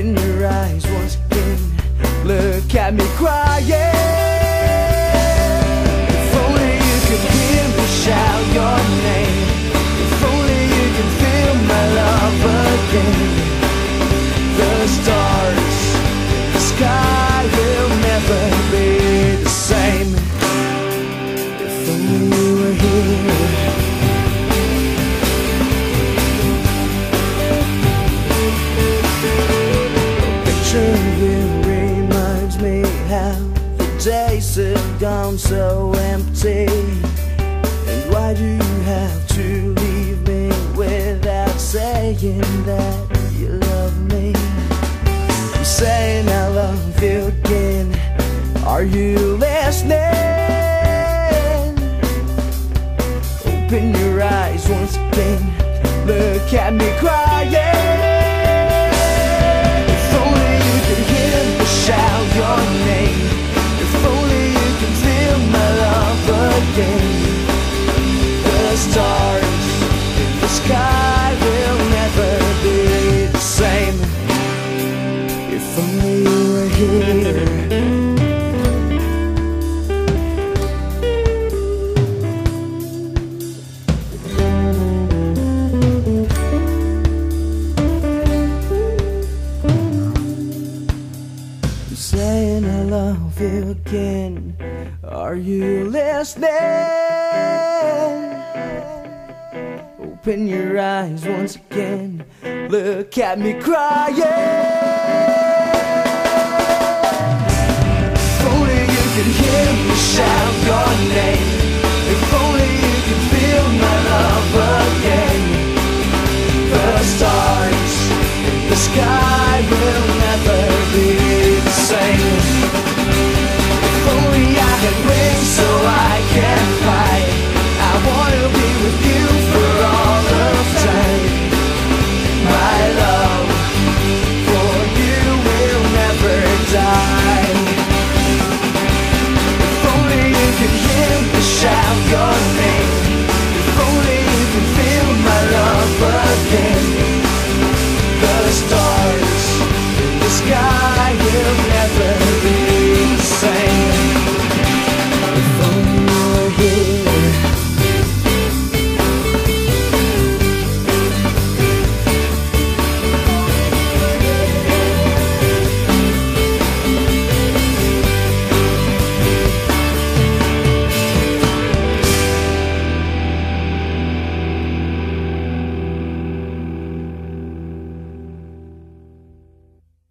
in your eyes once again. Look at me crying. sound so empty? And why do you have to leave me without saying that you love me? I'm saying I love you again. Are you listening? Open your eyes once again. Look at me crying. feel again. Are you listening? Open your eyes once again. Look at me crying.